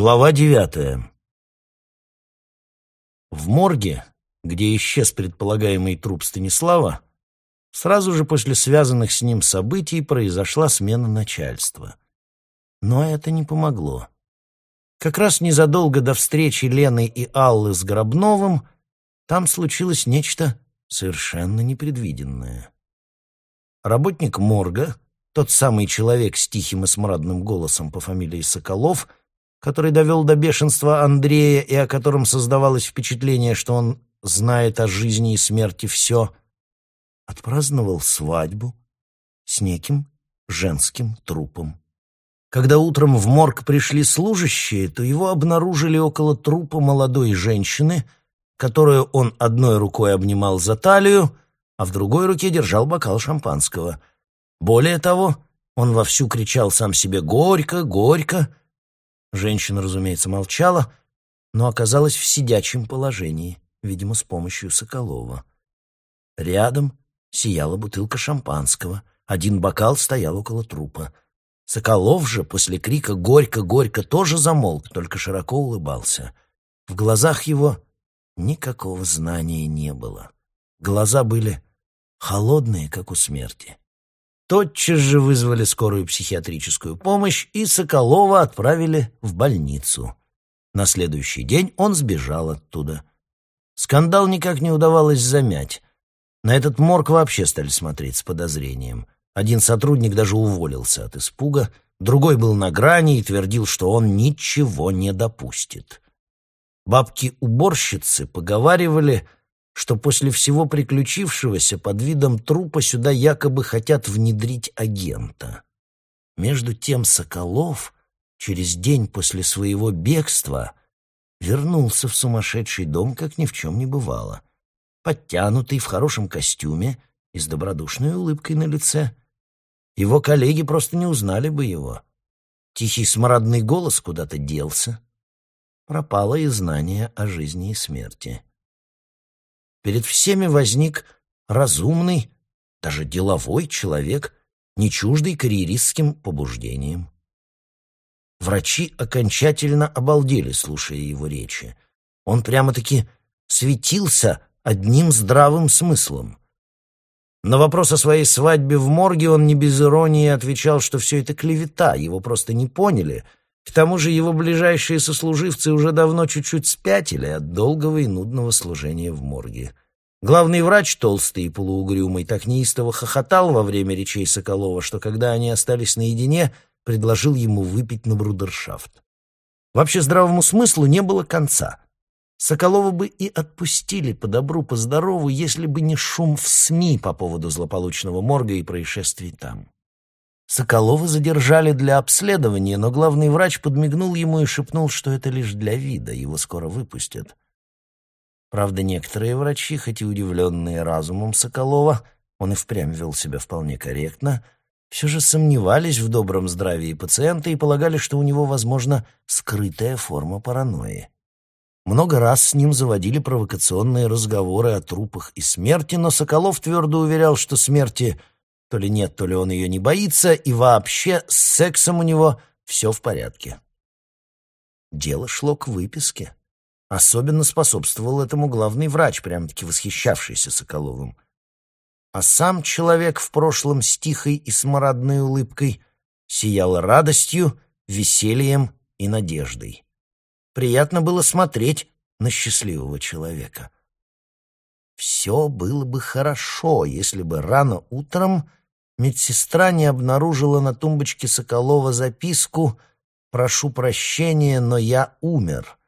Глава девятая. В морге, где исчез предполагаемый труп Станислава, сразу же после связанных с ним событий произошла смена начальства. Но это не помогло. Как раз незадолго до встречи Лены и Аллы с Гробновым там случилось нечто совершенно непредвиденное. Работник морга, тот самый человек с тихим и смрадным голосом по фамилии Соколов — который довел до бешенства Андрея и о котором создавалось впечатление, что он знает о жизни и смерти все, отпраздновал свадьбу с неким женским трупом. Когда утром в морг пришли служащие, то его обнаружили около трупа молодой женщины, которую он одной рукой обнимал за талию, а в другой руке держал бокал шампанского. Более того, он вовсю кричал сам себе «Горько! Горько!» Женщина, разумеется, молчала, но оказалась в сидячем положении, видимо, с помощью Соколова. Рядом сияла бутылка шампанского, один бокал стоял около трупа. Соколов же после крика «Горько! тоже замолк, только широко улыбался. В глазах его никакого знания не было. Глаза были холодные, как у смерти. Тотчас же вызвали скорую психиатрическую помощь и Соколова отправили в больницу. На следующий день он сбежал оттуда. Скандал никак не удавалось замять. На этот морг вообще стали смотреть с подозрением. Один сотрудник даже уволился от испуга, другой был на грани и твердил, что он ничего не допустит. Бабки-уборщицы поговаривали, что после всего приключившегося под видом трупа сюда якобы хотят внедрить агента. Между тем Соколов через день после своего бегства вернулся в сумасшедший дом, как ни в чем не бывало, подтянутый, в хорошем костюме и с добродушной улыбкой на лице. Его коллеги просто не узнали бы его. Тихий смрадный голос куда-то делся. Пропало и знание о жизни и смерти перед всеми возник разумный, даже деловой человек, не чуждый карьеристским побуждением. Врачи окончательно обалдели, слушая его речи. Он прямо-таки светился одним здравым смыслом. На вопрос о своей свадьбе в морге он не без иронии отвечал, что все это клевета, его просто не поняли. К тому же его ближайшие сослуживцы уже давно чуть-чуть спятили от долгого и нудного служения в морге. Главный врач, толстый и полуугрюмый, так неистово хохотал во время речей Соколова, что когда они остались наедине, предложил ему выпить на брудершафт. Вообще здравому смыслу не было конца. Соколова бы и отпустили по добру, по здорову, если бы не шум в СМИ по поводу злополучного морга и происшествий там. Соколова задержали для обследования, но главный врач подмигнул ему и шепнул, что это лишь для вида, его скоро выпустят. Правда, некоторые врачи, хоть и удивленные разумом Соколова, он и впрямь вел себя вполне корректно, все же сомневались в добром здравии пациента и полагали, что у него, возможно, скрытая форма паранойи. Много раз с ним заводили провокационные разговоры о трупах и смерти, но Соколов твердо уверял, что смерти то ли нет, то ли он ее не боится, и вообще с сексом у него все в порядке. Дело шло к выписке. Особенно способствовал этому главный врач, прям-таки восхищавшийся Соколовым. А сам человек в прошлом с тихой и смрадной улыбкой сиял радостью, весельем и надеждой. Приятно было смотреть на счастливого человека. Все было бы хорошо, если бы рано утром медсестра не обнаружила на тумбочке Соколова записку «Прошу прощения, но я умер»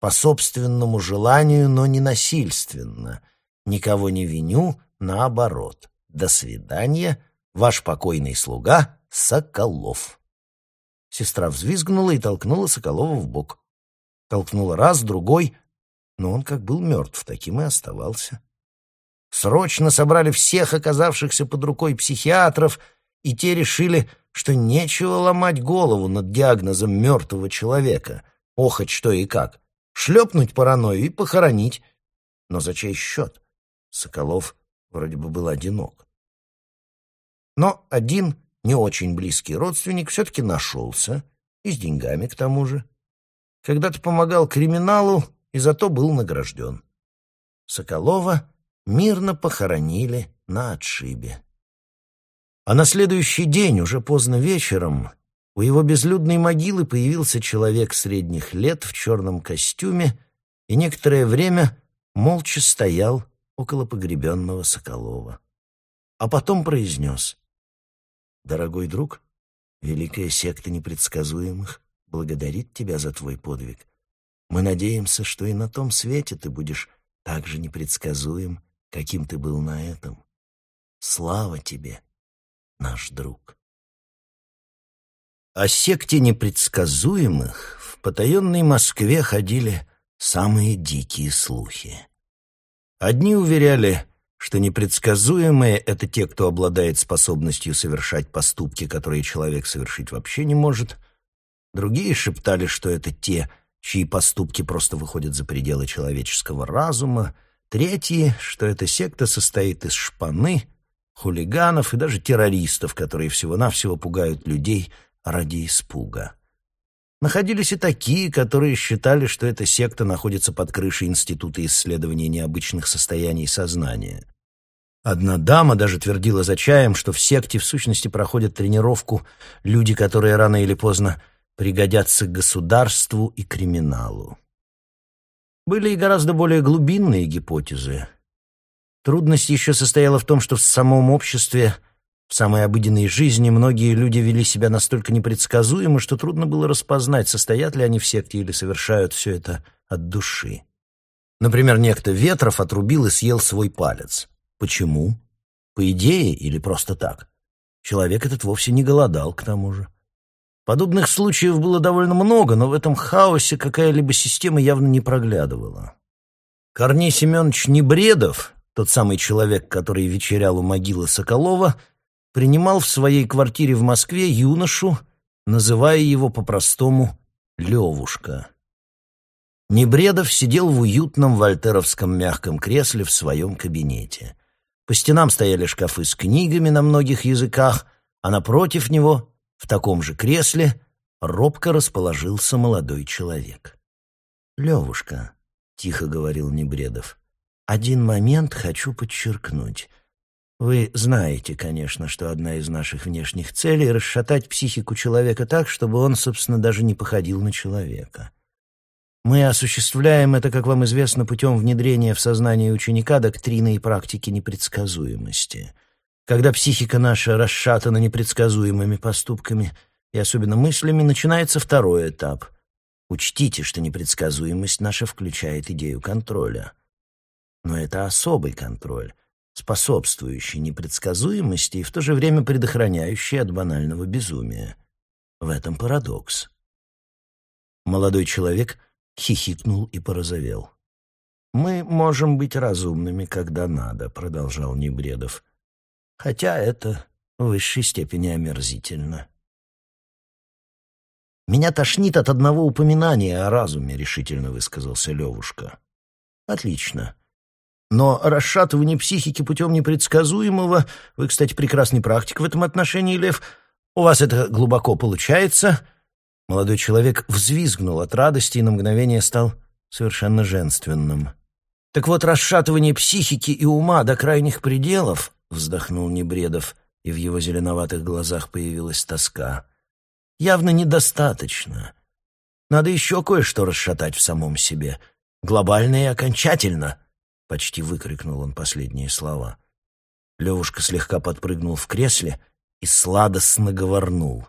по собственному желанию, но не насильственно. Никого не виню, наоборот. До свидания, ваш покойный слуга Соколов. Сестра взвизгнула и толкнула Соколова в бок. Толкнула раз, другой, но он как был мертв, таким и оставался. Срочно собрали всех оказавшихся под рукой психиатров, и те решили, что нечего ломать голову над диагнозом мертвого человека. Охоть что и как шлепнуть паранойю и похоронить. Но за чей счет? Соколов вроде бы был одинок. Но один не очень близкий родственник все-таки нашелся, и с деньгами к тому же. когда-то помогал криминалу и зато был награжден. Соколова мирно похоронили на отшибе. А на следующий день, уже поздно вечером, у его безлюдной могилы появился человек средних лет в черном костюме и некоторое время молча стоял около погребенного Соколова. А потом произнес. «Дорогой друг, великая секта непредсказуемых благодарит тебя за твой подвиг. Мы надеемся, что и на том свете ты будешь так же непредсказуем, каким ты был на этом. Слава тебе, наш друг!» О секте непредсказуемых в потаенной Москве ходили самые дикие слухи. Одни уверяли, что непредсказуемые — это те, кто обладает способностью совершать поступки, которые человек совершить вообще не может. Другие шептали, что это те, чьи поступки просто выходят за пределы человеческого разума. Третьи, что эта секта состоит из шпаны, хулиганов и даже террористов, которые всего-навсего пугают людей ради испуга. Находились и такие, которые считали, что эта секта находится под крышей Института исследования необычных состояний сознания. Одна дама даже твердила за чаем, что в секте в сущности проходят тренировку люди, которые рано или поздно пригодятся государству и криминалу. Были и гораздо более глубинные гипотезы. Трудность еще состояла в том, что в самом обществе – в самой обыденной жизни многие люди вели себя настолько непредсказуемо, что трудно было распознать, состоят ли они в секте или совершают все это от души. Например, некто Ветров отрубил и съел свой палец. Почему? По идее или просто так? Человек этот вовсе не голодал, к тому же. Подобных случаев было довольно много, но в этом хаосе какая-либо система явно не проглядывала. Корней Семенович Небредов, тот самый человек, который вечерял у могилы Соколова, — принимал в своей квартире в Москве юношу, называя его по-простому Левушка. Небредов сидел в уютном вольтеровском мягком кресле в своем кабинете. По стенам стояли шкафы с книгами на многих языках, а напротив него, в таком же кресле, робко расположился молодой человек. «Левушка», — тихо говорил Небредов, — «один момент хочу подчеркнуть — вы знаете, конечно, что одна из наших внешних целей — расшатать психику человека так, чтобы он, собственно, даже не походил на человека. Мы осуществляем это, как вам известно, путем внедрения в сознание ученика доктрины и практики непредсказуемости. Когда психика наша расшатана непредсказуемыми поступками и особенно мыслями, начинается второй этап. Учтите, что непредсказуемость наша включает идею контроля. Но это особый контроль способствующий непредсказуемости и в то же время предохраняющий от банального безумия. В этом парадокс. Молодой человек хихикнул и порозовел. «Мы можем быть разумными, когда надо», — продолжал Небредов. «Хотя это в высшей степени омерзительно». «Меня тошнит от одного упоминания о разуме», — решительно высказался Левушка. «Отлично. Но расшатывание психики путем непредсказуемого... Вы, кстати, прекрасный практик в этом отношении, Лев. У вас это глубоко получается. Молодой человек взвизгнул от радости и на мгновение стал совершенно женственным. «Так вот, расшатывание психики и ума до крайних пределов», — вздохнул Небредов, и в его зеленоватых глазах появилась тоска, — «явно недостаточно. Надо еще кое-что расшатать в самом себе, глобально и окончательно». Почти выкрикнул он последние слова. Левушка слегка подпрыгнул в кресле и сладостно говорнул.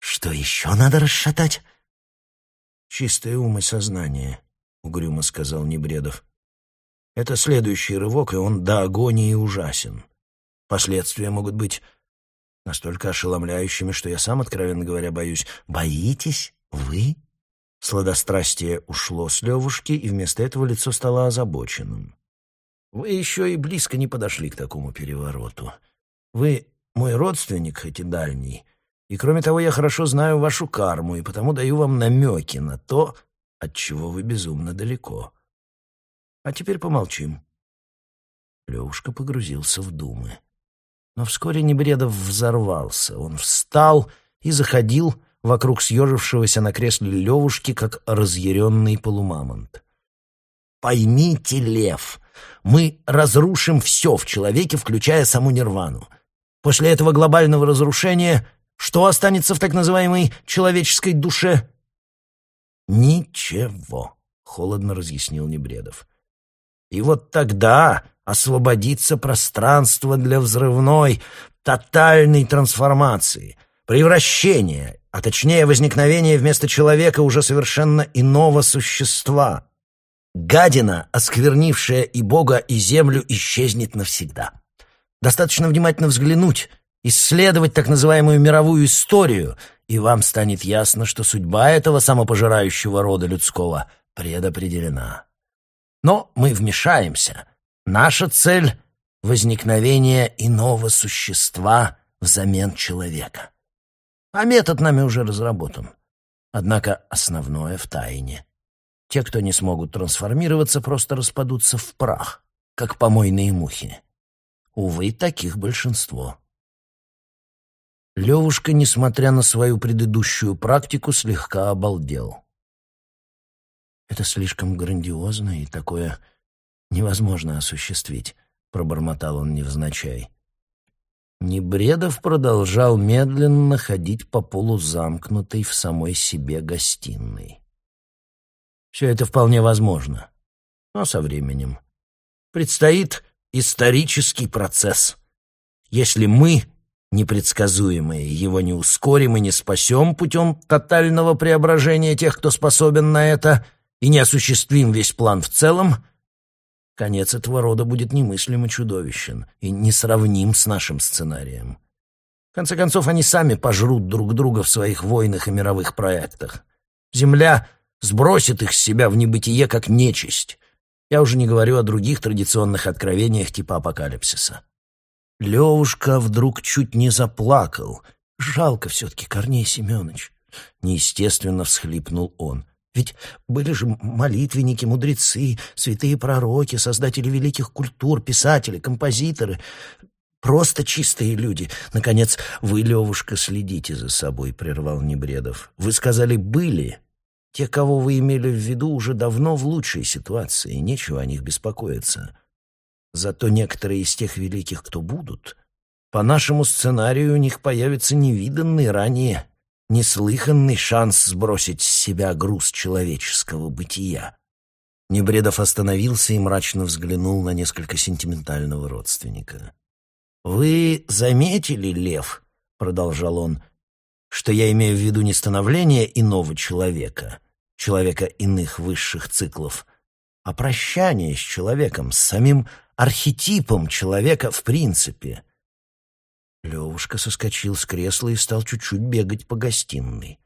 «Что еще надо расшатать?» «Чистое ум и сознание», — угрюмо сказал Небредов. «Это следующий рывок, и он до агонии ужасен. Последствия могут быть настолько ошеломляющими, что я сам, откровенно говоря, боюсь. Боитесь? Вы?» Сладострастие ушло с Левушки, и вместо этого лицо стало озабоченным. Вы еще и близко не подошли к такому перевороту. Вы мой родственник, хоть и дальний, и, кроме того, я хорошо знаю вашу карму, и потому даю вам намеки на то, от чего вы безумно далеко. А теперь помолчим». Левушка погрузился в думы. Но вскоре Небредов взорвался. Он встал и заходил, вокруг съежившегося на кресле Левушки, как разъяренный полумамонт. «Поймите, Лев, мы разрушим все в человеке, включая саму нирвану. После этого глобального разрушения что останется в так называемой человеческой душе?» «Ничего», — холодно разъяснил Небредов. «И вот тогда освободится пространство для взрывной, тотальной трансформации, превращения, а точнее возникновения вместо человека уже совершенно иного существа. Гадина, осквернившая и Бога, и землю, исчезнет навсегда. Достаточно внимательно взглянуть, исследовать так называемую мировую историю, и вам станет ясно, что судьба этого самопожирающего рода людского предопределена. Но мы вмешаемся. Наша цель — возникновение иного существа взамен человека. А метод нами уже разработан. Однако основное в тайне. Те, кто не смогут трансформироваться, просто распадутся в прах, как помойные мухи. Увы, таких большинство. Левушка, несмотря на свою предыдущую практику, слегка обалдел. «Это слишком грандиозно, и такое невозможно осуществить», — пробормотал он невзначай. Небредов продолжал медленно ходить по полу замкнутой в самой себе гостиной. Все это вполне возможно, но со временем. Предстоит исторический процесс. Если мы, непредсказуемые, его не ускорим и не спасем путем тотального преображения тех, кто способен на это, и не осуществим весь план в целом, конец этого рода будет немыслимо чудовищен и несравним с нашим сценарием. В конце концов, они сами пожрут друг друга в своих войнах и мировых проектах. Земля сбросит их с себя в небытие как нечисть. Я уже не говорю о других традиционных откровениях типа апокалипсиса. Левушка вдруг чуть не заплакал. Жалко все-таки, Корней Семенович. Неестественно всхлипнул он. Ведь были же молитвенники, мудрецы, святые пророки, создатели великих культур, писатели, композиторы. Просто чистые люди. Наконец, вы, Левушка, следите за собой, прервал Небредов. Вы сказали «были». Те, кого вы имели в виду, уже давно в лучшей ситуации, нечего о них беспокоиться. Зато некоторые из тех великих, кто будут, по нашему сценарию у них появится невиданный ранее, неслыханный шанс сбросить с себя груз человеческого бытия. Небредов остановился и мрачно взглянул на несколько сентиментального родственника. «Вы заметили, Лев, — продолжал он, — что я имею в виду не становление иного человека, человека иных высших циклов, а прощание с человеком, с самим архетипом человека в принципе. Левушка соскочил с кресла и стал чуть-чуть бегать по гостиной.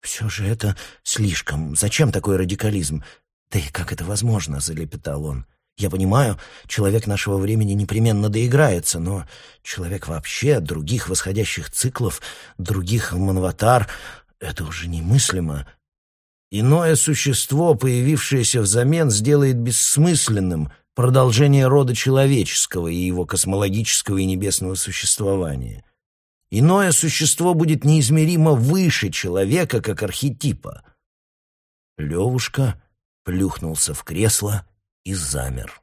«Все же это слишком. Зачем такой радикализм? Да и как это возможно?» — залепетал он. «Я понимаю, человек нашего времени непременно доиграется, но человек вообще, других восходящих циклов, других манватар — это уже немыслимо. Иное существо, появившееся взамен, сделает бессмысленным продолжение рода человеческого и его космологического и небесного существования. Иное существо будет неизмеримо выше человека, как архетипа. Левушка плюхнулся в кресло и замер.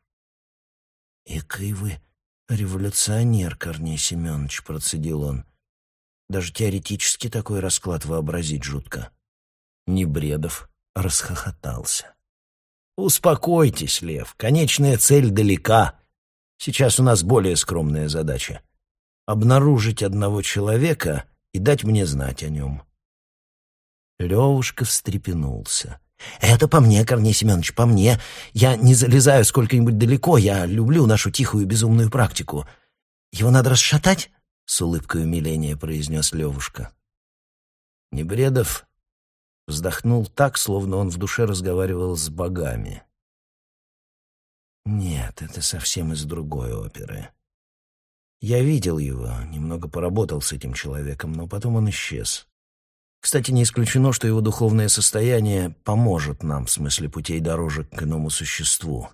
«Экой вы революционер, Корней Семенович», — процедил он. «Даже теоретически такой расклад вообразить жутко». Небредов расхохотался. «Успокойтесь, Лев, конечная цель далека. Сейчас у нас более скромная задача — обнаружить одного человека и дать мне знать о нем». Левушка встрепенулся. «Это по мне, Корней Семенович, по мне. Я не залезаю сколько-нибудь далеко, я люблю нашу тихую безумную практику. Его надо расшатать?» — с улыбкой умиления произнес Левушка. Небредов Вздохнул так, словно он в душе разговаривал с богами. Нет, это совсем из другой оперы. Я видел его, немного поработал с этим человеком, но потом он исчез. Кстати, не исключено, что его духовное состояние поможет нам в смысле путей дорожек к иному существу,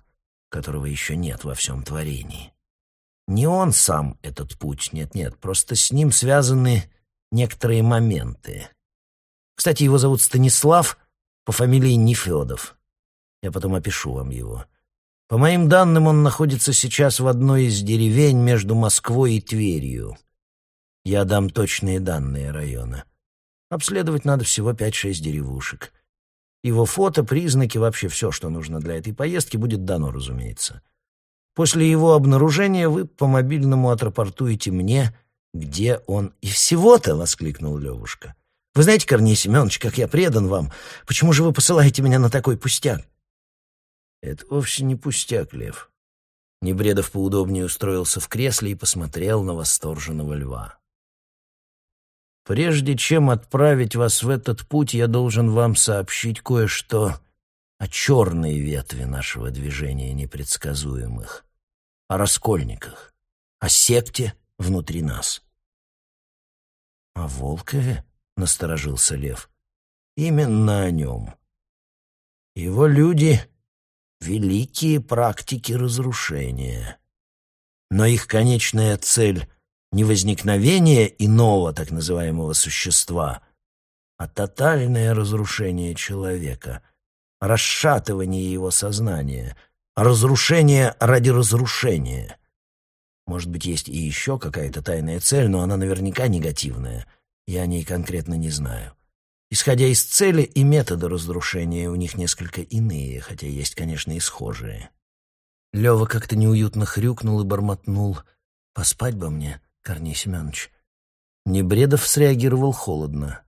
которого еще нет во всем творении. Не он сам этот путь, нет-нет, просто с ним связаны некоторые моменты — Кстати, его зовут Станислав, по фамилии Нефедов. Я потом опишу вам его. По моим данным, он находится сейчас в одной из деревень между Москвой и Тверью. Я дам точные данные района. Обследовать надо всего пять-шесть деревушек. Его фото, признаки, вообще все, что нужно для этой поездки, будет дано, разумеется. После его обнаружения вы по мобильному отрапортуете мне, где он. И всего-то, — воскликнул Левушка. Вы знаете, Корней Семенович, как я предан вам. Почему же вы посылаете меня на такой пустяк? Это вовсе не пустяк, Лев. Небредов поудобнее устроился в кресле и посмотрел на восторженного льва. Прежде чем отправить вас в этот путь, я должен вам сообщить кое-что о черной ветви нашего движения непредсказуемых, о раскольниках, о секте внутри нас. — О Волкове? — насторожился Лев. — Именно о нем. Его люди — великие практики разрушения. Но их конечная цель — не возникновение иного так называемого существа, а тотальное разрушение человека — расшатывание его сознания, разрушение ради разрушения. Может быть, есть и еще какая-то тайная цель, но она наверняка негативная. Я о ней конкретно не знаю. Исходя из цели и метода разрушения, у них несколько иные, хотя есть, конечно, и схожие. Лева как-то неуютно хрюкнул и бормотнул. «Поспать бы мне, Корней Семенович». Небредов среагировал холодно.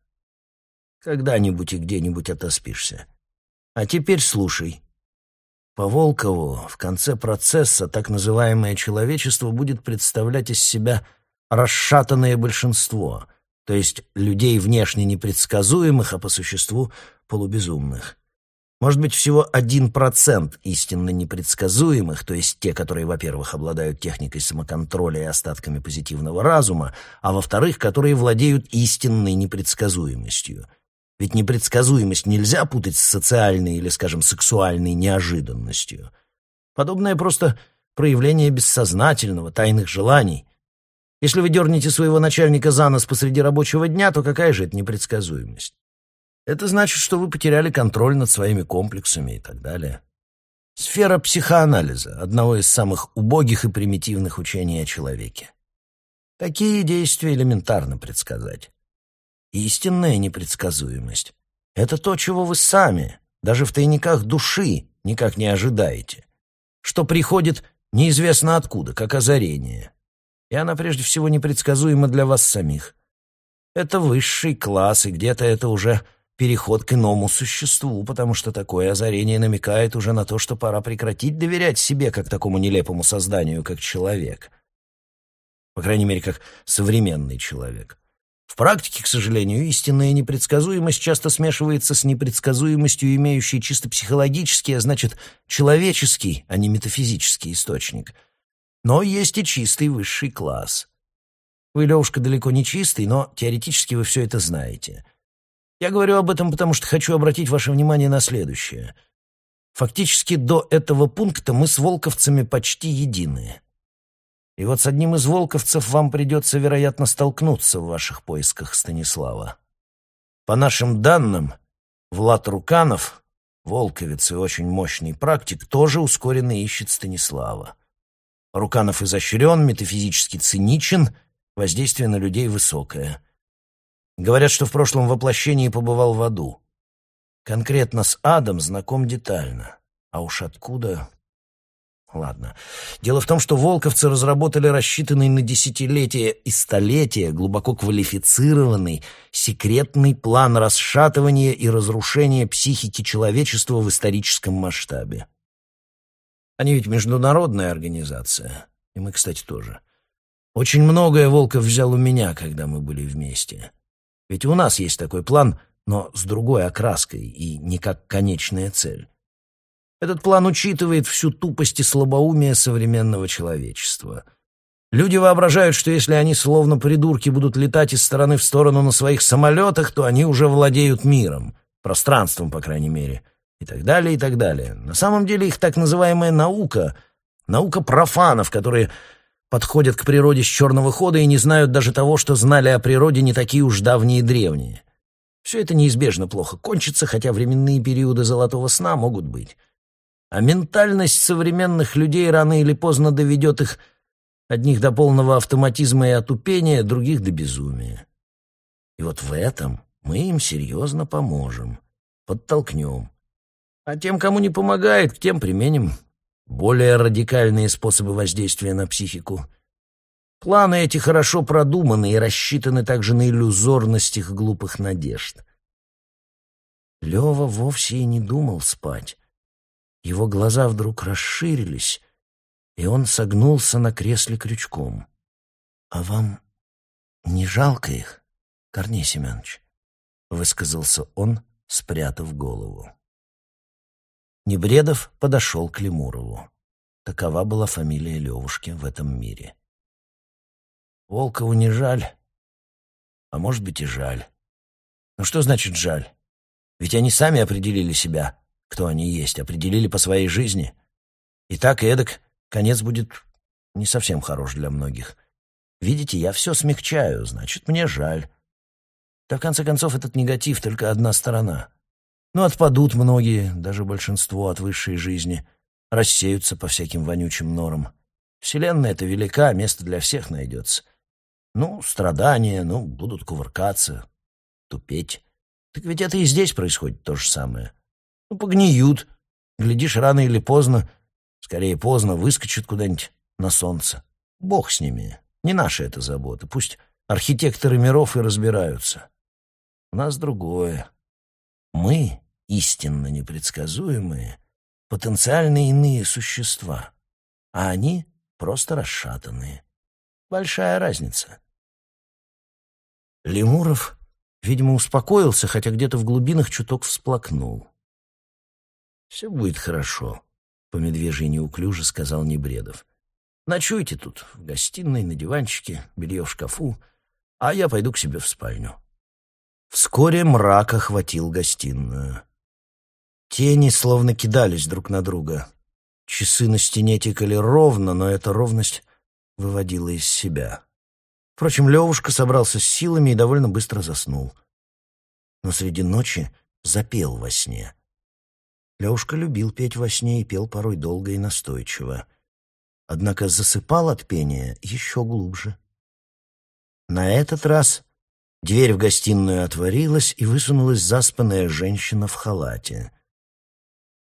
«Когда-нибудь и где-нибудь отоспишься. А теперь слушай. По Волкову в конце процесса так называемое человечество будет представлять из себя расшатанное большинство, то есть людей внешне непредсказуемых, а по существу полубезумных. Может быть, всего один процент истинно непредсказуемых, то есть те, которые, во-первых, обладают техникой самоконтроля и остатками позитивного разума, а во-вторых, которые владеют истинной непредсказуемостью — ведь непредсказуемость нельзя путать с социальной или, скажем, сексуальной неожиданностью. Подобное просто проявление бессознательного, тайных желаний. Если вы дернете своего начальника за нос посреди рабочего дня, то какая же это непредсказуемость? Это значит, что вы потеряли контроль над своими комплексами и так далее. Сфера психоанализа — одного из самых убогих и примитивных учений о человеке. Такие действия элементарно предсказать. Истинная непредсказуемость — это то, чего вы сами, даже в тайниках души, никак не ожидаете. Что приходит неизвестно откуда, как озарение. И она прежде всего непредсказуема для вас самих. Это высший класс, и где-то это уже переход к иному существу, потому что такое озарение намекает уже на то, что пора прекратить доверять себе как такому нелепому созданию, как человек. По крайней мере, как современный человек. В практике, к сожалению, истинная непредсказуемость часто смешивается с непредсказуемостью, имеющей чисто психологический, а значит, человеческий, а не метафизический источник. Но есть и чистый высший класс. Вы, Левушка, далеко не чистый, но теоретически вы все это знаете. Я говорю об этом, потому что хочу обратить ваше внимание на следующее. Фактически до этого пункта мы с волковцами почти едины. И вот с одним из волковцев вам придется, вероятно, столкнуться в ваших поисках Станислава. По нашим данным, Влад Руканов, волковец и очень мощный практик, тоже ускоренно ищет Станислава. Руканов изощрен, метафизически циничен, воздействие на людей высокое. Говорят, что в прошлом воплощении побывал в аду. Конкретно с адом знаком детально. А уж откуда Ладно. Дело в том, что волковцы разработали рассчитанный на десятилетия и столетия глубоко квалифицированный секретный план расшатывания и разрушения психики человечества в историческом масштабе. Они ведь международная организация. И мы, кстати, тоже. Очень многое Волков взял у меня, когда мы были вместе. Ведь у нас есть такой план, но с другой окраской и не как конечная цель. Этот план учитывает всю тупость и слабоумие современного человечества. Люди воображают, что если они словно придурки будут летать из стороны в сторону на своих самолетах, то они уже владеют миром, пространством, по крайней мере, и так далее, и так далее. На самом деле их так называемая наука — наука профанов, которые подходят к природе с черного хода и не знают даже того, что знали о природе не такие уж давние и древние. Все это неизбежно плохо кончится, хотя временные периоды золотого сна могут быть. А ментальность современных людей рано или поздно доведет их одних до полного автоматизма и отупения, других до безумия. И вот в этом мы им серьезно поможем, подтолкнем. А тем, кому не помогает, к тем применим более радикальные способы воздействия на психику. Планы эти хорошо продуманы и рассчитаны также на иллюзорность их глупых надежд. Лева вовсе и не думал спать. Его глаза вдруг расширились, и он согнулся на кресле крючком. — А вам не жалко их, Корней Семенович? — высказался он, спрятав голову. Небредов подошел к Лемурову. Такова была фамилия Левушки в этом мире. Волкову не жаль, а может быть и жаль. Но что значит жаль? Ведь они сами определили себя, кто они есть, определили по своей жизни. И так и эдак конец будет не совсем хорош для многих. Видите, я все смягчаю, значит, мне жаль. Да, в конце концов, этот негатив — только одна сторона. Но отпадут многие, даже большинство от высшей жизни, рассеются по всяким вонючим норам. Вселенная эта велика, место для всех найдется. Ну, страдания, ну, будут кувыркаться, тупеть. Так ведь это и здесь происходит то же самое. Ну, погниют. Глядишь, рано или поздно, скорее поздно, выскочат куда-нибудь на солнце. Бог с ними. Не наша это забота. Пусть архитекторы миров и разбираются. У нас другое. Мы, истинно непредсказуемые, потенциально иные существа, а они просто расшатанные. Большая разница. Лемуров, видимо, успокоился, хотя где-то в глубинах чуток всплакнул. «Все будет хорошо», — по медвежьей неуклюже сказал Небредов. «Ночуйте тут, в гостиной, на диванчике, белье в шкафу, а я пойду к себе в спальню». Вскоре мрак охватил гостиную. Тени словно кидались друг на друга. Часы на стене тикали ровно, но эта ровность выводила из себя. Впрочем, Левушка собрался с силами и довольно быстро заснул. Но среди ночи запел во сне. Левушка любил петь во сне и пел порой долго и настойчиво. Однако засыпал от пения еще глубже. На этот раз дверь в гостиную отворилась, и высунулась заспанная женщина в халате.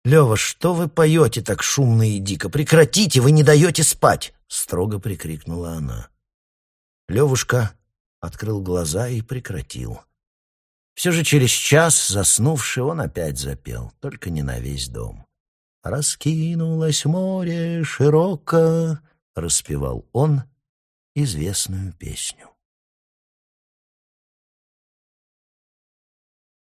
«Лева, что вы поете так шумно и дико? Прекратите, вы не даете спать!» — строго прикрикнула она. Левушка открыл глаза и прекратил. Все же через час, заснувший, он опять запел, только не на весь дом. «Раскинулось море широко», — распевал он известную песню.